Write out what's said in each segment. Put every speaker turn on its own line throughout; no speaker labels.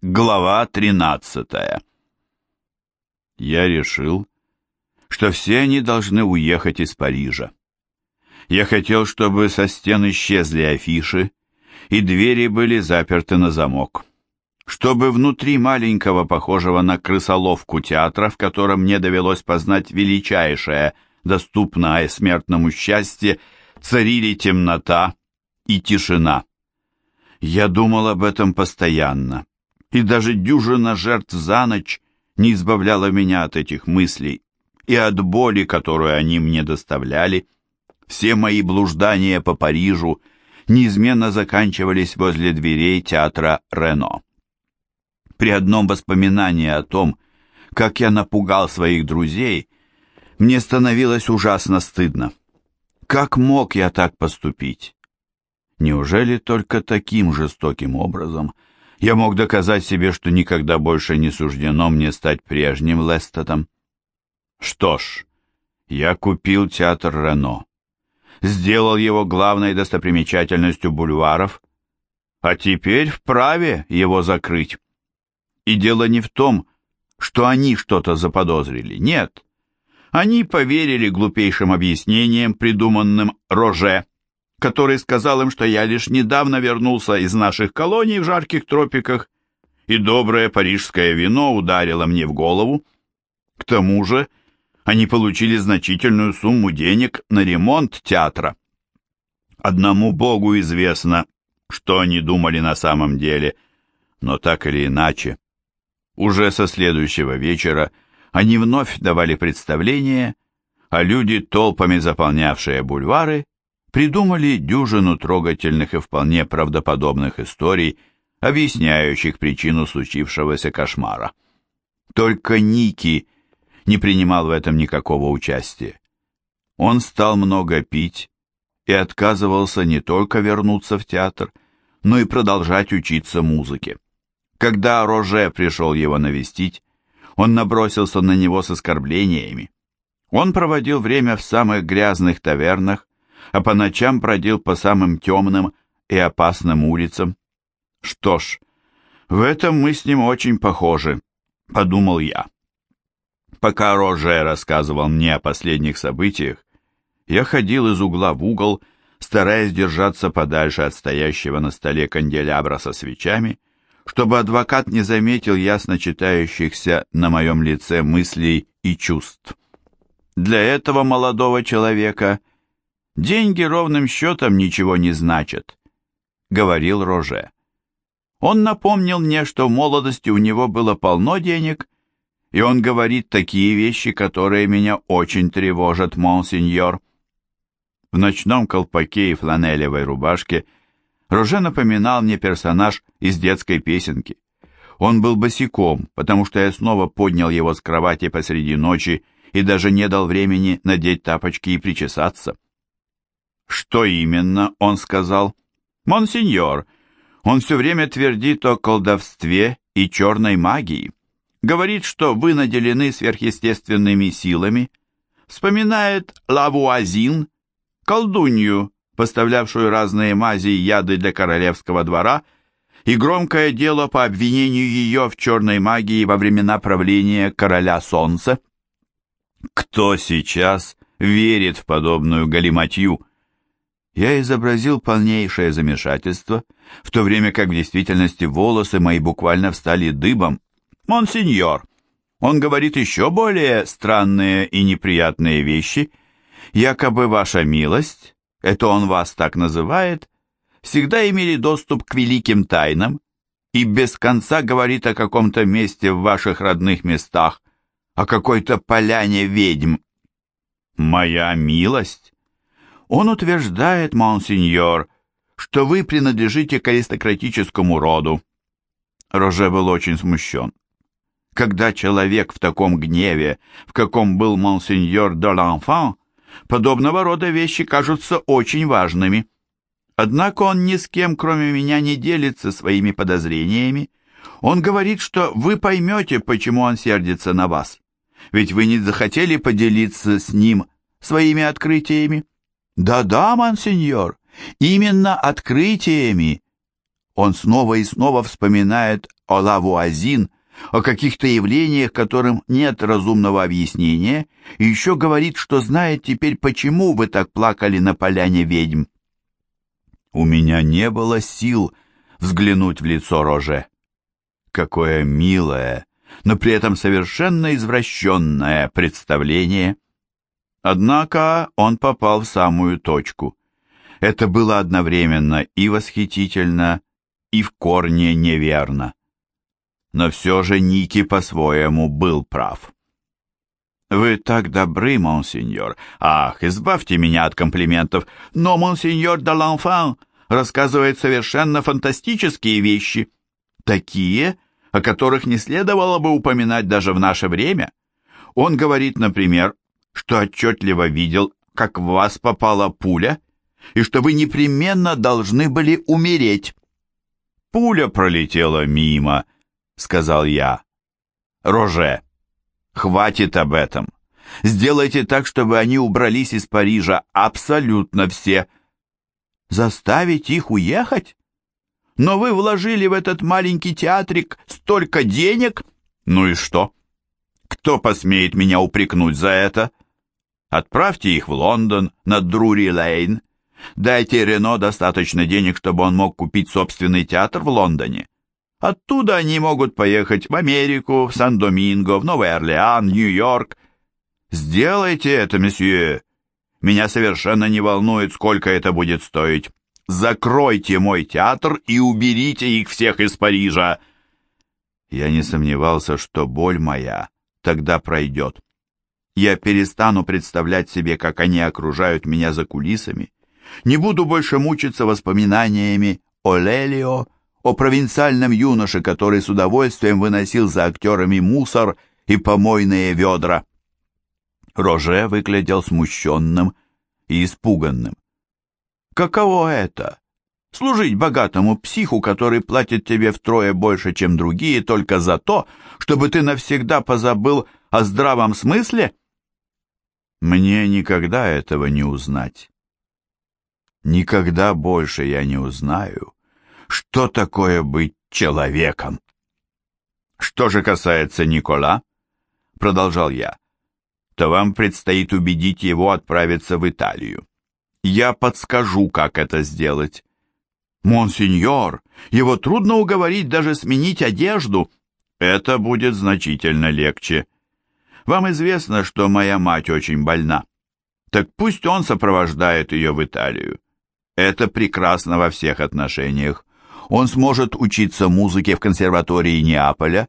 Глава 13 Я решил, что все они должны уехать из Парижа. Я хотел, чтобы со стен исчезли афиши, и двери были заперты на замок. Чтобы внутри маленького, похожего на крысоловку театра, в котором мне довелось познать величайшее, доступное смертному счастье, царили темнота и тишина. Я думал об этом постоянно и даже дюжина жертв за ночь не избавляла меня от этих мыслей и от боли, которую они мне доставляли. Все мои блуждания по Парижу неизменно заканчивались возле дверей театра Рено. При одном воспоминании о том, как я напугал своих друзей, мне становилось ужасно стыдно. Как мог я так поступить? Неужели только таким жестоким образом – я мог доказать себе, что никогда больше не суждено мне стать прежним Лестедом. Что ж, я купил театр Рено, сделал его главной достопримечательностью бульваров, а теперь вправе его закрыть. И дело не в том, что они что-то заподозрили, нет. Они поверили глупейшим объяснениям, придуманным Роже, который сказал им, что я лишь недавно вернулся из наших колоний в жарких тропиках, и доброе парижское вино ударило мне в голову. К тому же они получили значительную сумму денег на ремонт театра. Одному Богу известно, что они думали на самом деле, но так или иначе. Уже со следующего вечера они вновь давали представления, а люди, толпами заполнявшие бульвары, придумали дюжину трогательных и вполне правдоподобных историй, объясняющих причину случившегося кошмара. Только Ники не принимал в этом никакого участия. Он стал много пить и отказывался не только вернуться в театр, но и продолжать учиться музыке. Когда Роже пришел его навестить, он набросился на него с оскорблениями. Он проводил время в самых грязных тавернах, а по ночам бродил по самым темным и опасным улицам. Что ж, в этом мы с ним очень похожи, подумал я. Пока Роже рассказывал мне о последних событиях, я ходил из угла в угол, стараясь держаться подальше от стоящего на столе канделябра со свечами, чтобы адвокат не заметил ясно читающихся на моем лице мыслей и чувств. Для этого молодого человека Деньги ровным счетом ничего не значат, говорил Роже. Он напомнил мне, что в молодости у него было полно денег, и он говорит такие вещи, которые меня очень тревожат, монсеньор. В ночном колпаке и фланелевой рубашке Роже напоминал мне персонаж из детской песенки. Он был босиком, потому что я снова поднял его с кровати посреди ночи и даже не дал времени надеть тапочки и причесаться. «Что именно?» — он сказал. «Монсеньор, он все время твердит о колдовстве и черной магии. Говорит, что вы наделены сверхъестественными силами. Вспоминает Лавуазин, колдунью, поставлявшую разные мази и яды для королевского двора, и громкое дело по обвинению ее в черной магии во времена правления короля солнца. Кто сейчас верит в подобную галиматью? Я изобразил полнейшее замешательство, в то время как в действительности волосы мои буквально встали дыбом. «Монсеньор!» Он говорит еще более странные и неприятные вещи. Якобы ваша милость, это он вас так называет, всегда имели доступ к великим тайнам и без конца говорит о каком-то месте в ваших родных местах, о какой-то поляне ведьм. Моя милость? Он утверждает, монсеньор, что вы принадлежите к аристократическому роду. Роже был очень смущен. Когда человек в таком гневе, в каком был монсеньор де l'Enfant, подобного рода вещи кажутся очень важными. Однако он ни с кем, кроме меня, не делится своими подозрениями. Он говорит, что вы поймете, почему он сердится на вас. Ведь вы не захотели поделиться с ним своими открытиями. «Да-да, мансеньор, именно открытиями». Он снова и снова вспоминает о Лавуазин, о каких-то явлениях, которым нет разумного объяснения, и еще говорит, что знает теперь, почему вы так плакали на поляне ведьм. У меня не было сил взглянуть в лицо Роже. Какое милое, но при этом совершенно извращенное представление. Однако он попал в самую точку. Это было одновременно и восхитительно, и в корне неверно. Но все же Ники по-своему был прав. «Вы так добры, монсеньор. Ах, избавьте меня от комплиментов. Но монсеньор де l'Enfant рассказывает совершенно фантастические вещи. Такие, о которых не следовало бы упоминать даже в наше время. Он говорит, например, что отчетливо видел, как в вас попала пуля, и что вы непременно должны были умереть. Пуля пролетела мимо, — сказал я. «Роже, хватит об этом. Сделайте так, чтобы они убрались из Парижа абсолютно все. Заставить их уехать? Но вы вложили в этот маленький театрик столько денег. Ну и что? Кто посмеет меня упрекнуть за это? Отправьте их в Лондон, на Друри-Лейн. Дайте Рено достаточно денег, чтобы он мог купить собственный театр в Лондоне. Оттуда они могут поехать в Америку, в Сан-Доминго, в Новый Орлеан, Нью-Йорк. Сделайте это, месье. Меня совершенно не волнует, сколько это будет стоить. Закройте мой театр и уберите их всех из Парижа. Я не сомневался, что боль моя тогда пройдет. Я перестану представлять себе, как они окружают меня за кулисами. Не буду больше мучиться воспоминаниями о Лелио, о провинциальном юноше, который с удовольствием выносил за актерами мусор и помойные ведра. Роже выглядел смущенным и испуганным. «Каково это? Служить богатому психу, который платит тебе втрое больше, чем другие, только за то, чтобы ты навсегда позабыл о здравом смысле?» «Мне никогда этого не узнать. Никогда больше я не узнаю» что такое быть человеком. Что же касается Никола, продолжал я, то вам предстоит убедить его отправиться в Италию. Я подскажу, как это сделать. Монсеньор, его трудно уговорить даже сменить одежду. Это будет значительно легче. Вам известно, что моя мать очень больна. Так пусть он сопровождает ее в Италию. Это прекрасно во всех отношениях он сможет учиться музыке в консерватории Неаполя,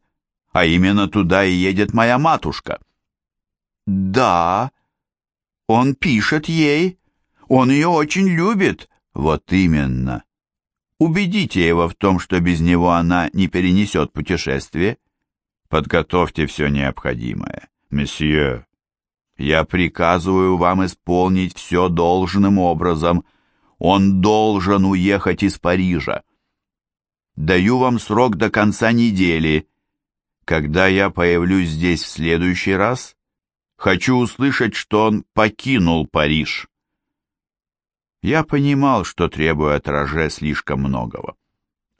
а именно туда и едет моя матушка. Да, он пишет ей, он ее очень любит. Вот именно. Убедите его в том, что без него она не перенесет путешествие. Подготовьте все необходимое. Месье, я приказываю вам исполнить все должным образом. Он должен уехать из Парижа. Даю вам срок до конца недели. Когда я появлюсь здесь в следующий раз, хочу услышать, что он покинул Париж. Я понимал, что требую от Роже слишком многого.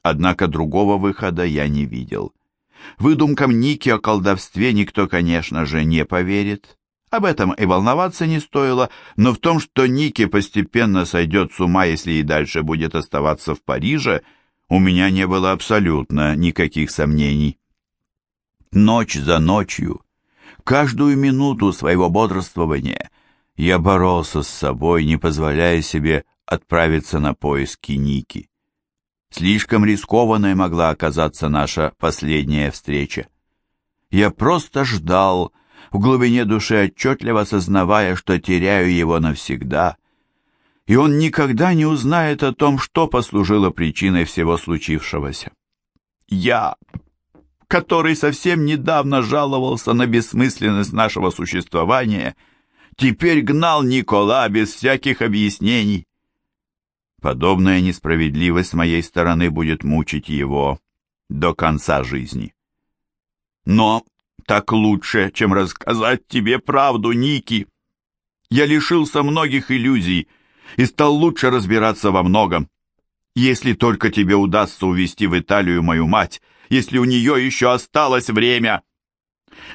Однако другого выхода я не видел. Выдумкам Ники о колдовстве никто, конечно же, не поверит. Об этом и волноваться не стоило, но в том, что Ники постепенно сойдет с ума, если и дальше будет оставаться в Париже – у меня не было абсолютно никаких сомнений. Ночь за ночью, каждую минуту своего бодрствования я боролся с собой, не позволяя себе отправиться на поиски Ники. Слишком рискованной могла оказаться наша последняя встреча. Я просто ждал, в глубине души отчетливо сознавая, что теряю его навсегда, и он никогда не узнает о том, что послужило причиной всего случившегося. Я, который совсем недавно жаловался на бессмысленность нашего существования, теперь гнал Никола без всяких объяснений. Подобная несправедливость с моей стороны будет мучить его до конца жизни. Но так лучше, чем рассказать тебе правду, Ники. Я лишился многих иллюзий, и стал лучше разбираться во многом. Если только тебе удастся увезти в Италию мою мать, если у нее еще осталось время.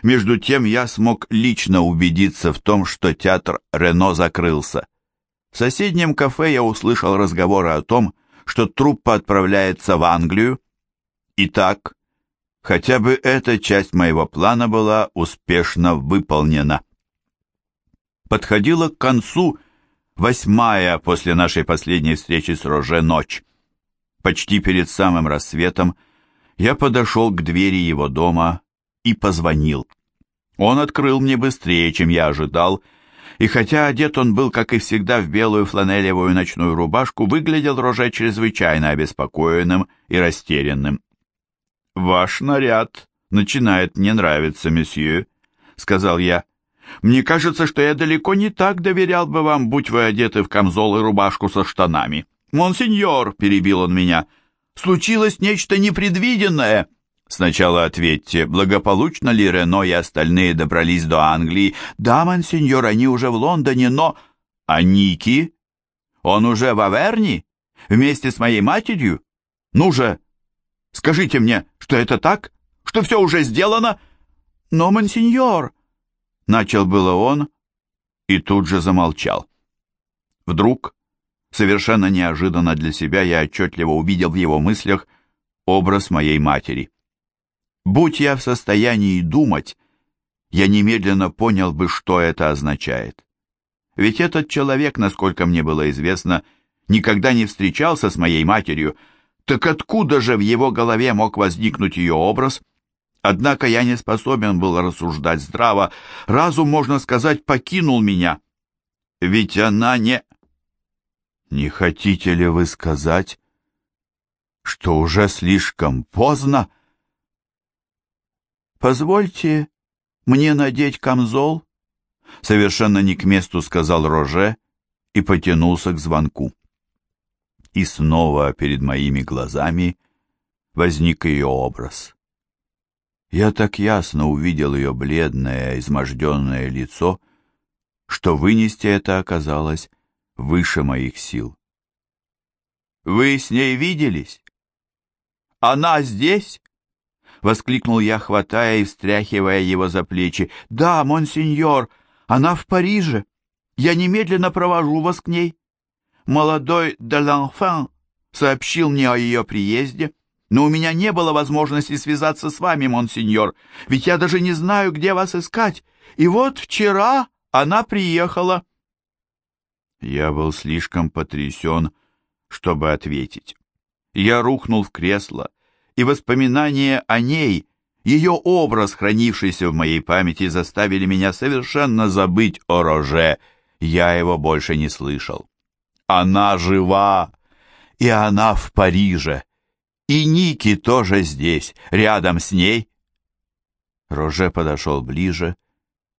Между тем я смог лично убедиться в том, что театр Рено закрылся. В соседнем кафе я услышал разговоры о том, что труппа отправляется в Англию. Итак, хотя бы эта часть моего плана была успешно выполнена. Подходила к концу восьмая после нашей последней встречи с Роже ночь. Почти перед самым рассветом я подошел к двери его дома и позвонил. Он открыл мне быстрее, чем я ожидал, и хотя одет он был, как и всегда, в белую фланелевую ночную рубашку, выглядел Роже чрезвычайно обеспокоенным и растерянным. «Ваш наряд начинает мне нравиться, месье», — сказал я. Мне кажется, что я далеко не так доверял бы вам, будь вы одеты в камзол и рубашку со штанами. Монсеньор, перебил он меня, случилось нечто непредвиденное. Сначала ответьте, благополучно ли Рено и остальные добрались до Англии? Да, монсеньор, они уже в Лондоне, но... А Ники? Он уже в Аверни? Вместе с моей матерью? Ну же, скажите мне, что это так? Что все уже сделано? Но, монсеньор, Начал было он и тут же замолчал. Вдруг, совершенно неожиданно для себя, я отчетливо увидел в его мыслях образ моей матери. Будь я в состоянии думать, я немедленно понял бы, что это означает. Ведь этот человек, насколько мне было известно, никогда не встречался с моей матерью, так откуда же в его голове мог возникнуть ее образ – Однако я не способен был рассуждать здраво. Разум, можно сказать, покинул меня. Ведь она не... Не хотите ли вы сказать, что уже слишком поздно? Позвольте мне надеть камзол, совершенно не к месту сказал Роже и потянулся к звонку. И снова перед моими глазами возник ее образ. Я так ясно увидел ее бледное, изможденное лицо, что вынести это оказалось выше моих сил. «Вы с ней виделись? Она здесь?» — воскликнул я, хватая и встряхивая его за плечи. «Да, монсеньор, она в Париже. Я немедленно провожу вас к ней. Молодой Деланфан сообщил мне о ее приезде» но у меня не было возможности связаться с вами, монсеньор, ведь я даже не знаю, где вас искать. И вот вчера она приехала». Я был слишком потрясен, чтобы ответить. Я рухнул в кресло, и воспоминания о ней, ее образ, хранившийся в моей памяти, заставили меня совершенно забыть о Роже. Я его больше не слышал. Она жива, и она в Париже. И Ники тоже здесь, рядом с ней. Роже подошел ближе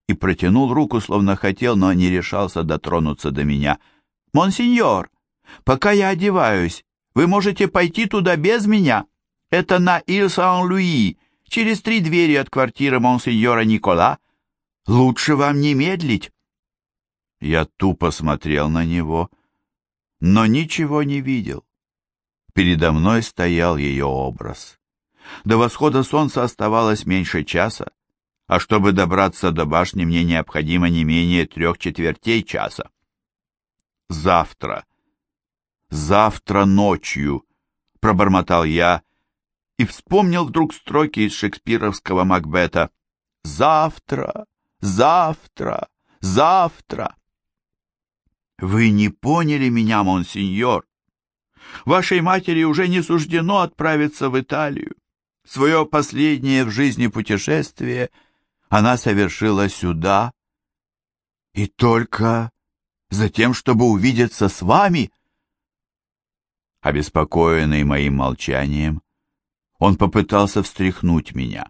и протянул руку, словно хотел, но не решался дотронуться до меня. «Монсеньор, пока я одеваюсь, вы можете пойти туда без меня. Это на Ил-Сан-Луи, через три двери от квартиры монсеньора Никола. Лучше вам не медлить». Я тупо смотрел на него, но ничего не видел. Передо мной стоял ее образ. До восхода солнца оставалось меньше часа, а чтобы добраться до башни, мне необходимо не менее трех четвертей часа. «Завтра, завтра ночью», — пробормотал я и вспомнил вдруг строки из шекспировского Макбета «Завтра, завтра, завтра». «Вы не поняли меня, монсеньор. Вашей матери уже не суждено отправиться в Италию. Свое последнее в жизни путешествие она совершила сюда, и только за тем, чтобы увидеться с вами. Обеспокоенный моим молчанием, он попытался встряхнуть меня.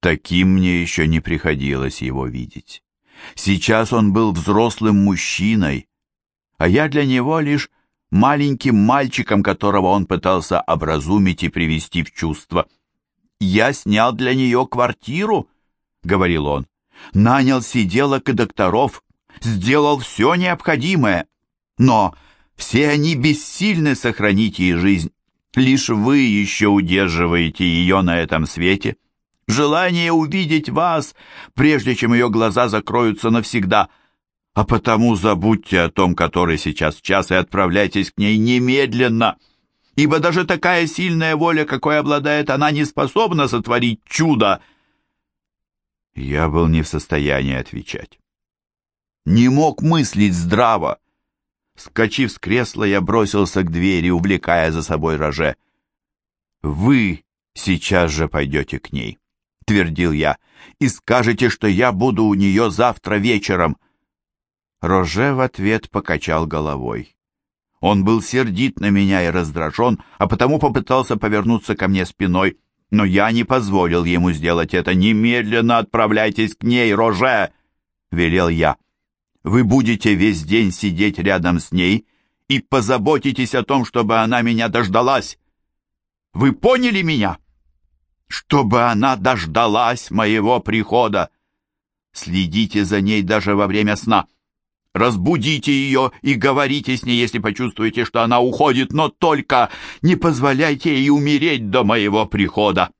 Таким мне еще не приходилось его видеть. Сейчас он был взрослым мужчиной, а я для него лишь маленьким мальчиком, которого он пытался образумить и привести в чувство. «Я снял для нее квартиру», — говорил он, — «нанял сиделок и докторов, сделал все необходимое, но Все они бессильны сохранить ей жизнь. Лишь вы еще удерживаете ее на этом свете. Желание увидеть вас, прежде чем ее глаза закроются навсегда. А потому забудьте о том, который сейчас час, и отправляйтесь к ней немедленно. Ибо даже такая сильная воля, какой обладает она, не способна сотворить чудо. Я был не в состоянии отвечать. Не мог мыслить здраво. Скочив с кресла, я бросился к двери, увлекая за собой Роже. «Вы сейчас же пойдете к ней», — твердил я, — «и скажете, что я буду у нее завтра вечером». Роже в ответ покачал головой. Он был сердит на меня и раздражен, а потому попытался повернуться ко мне спиной, но я не позволил ему сделать это. «Немедленно отправляйтесь к ней, Роже!» — велел я. Вы будете весь день сидеть рядом с ней и позаботитесь о том, чтобы она меня дождалась. Вы поняли меня? Чтобы она дождалась моего прихода. Следите за ней даже во время сна. Разбудите ее и говорите с ней, если почувствуете, что она уходит, но только не позволяйте ей умереть до моего прихода.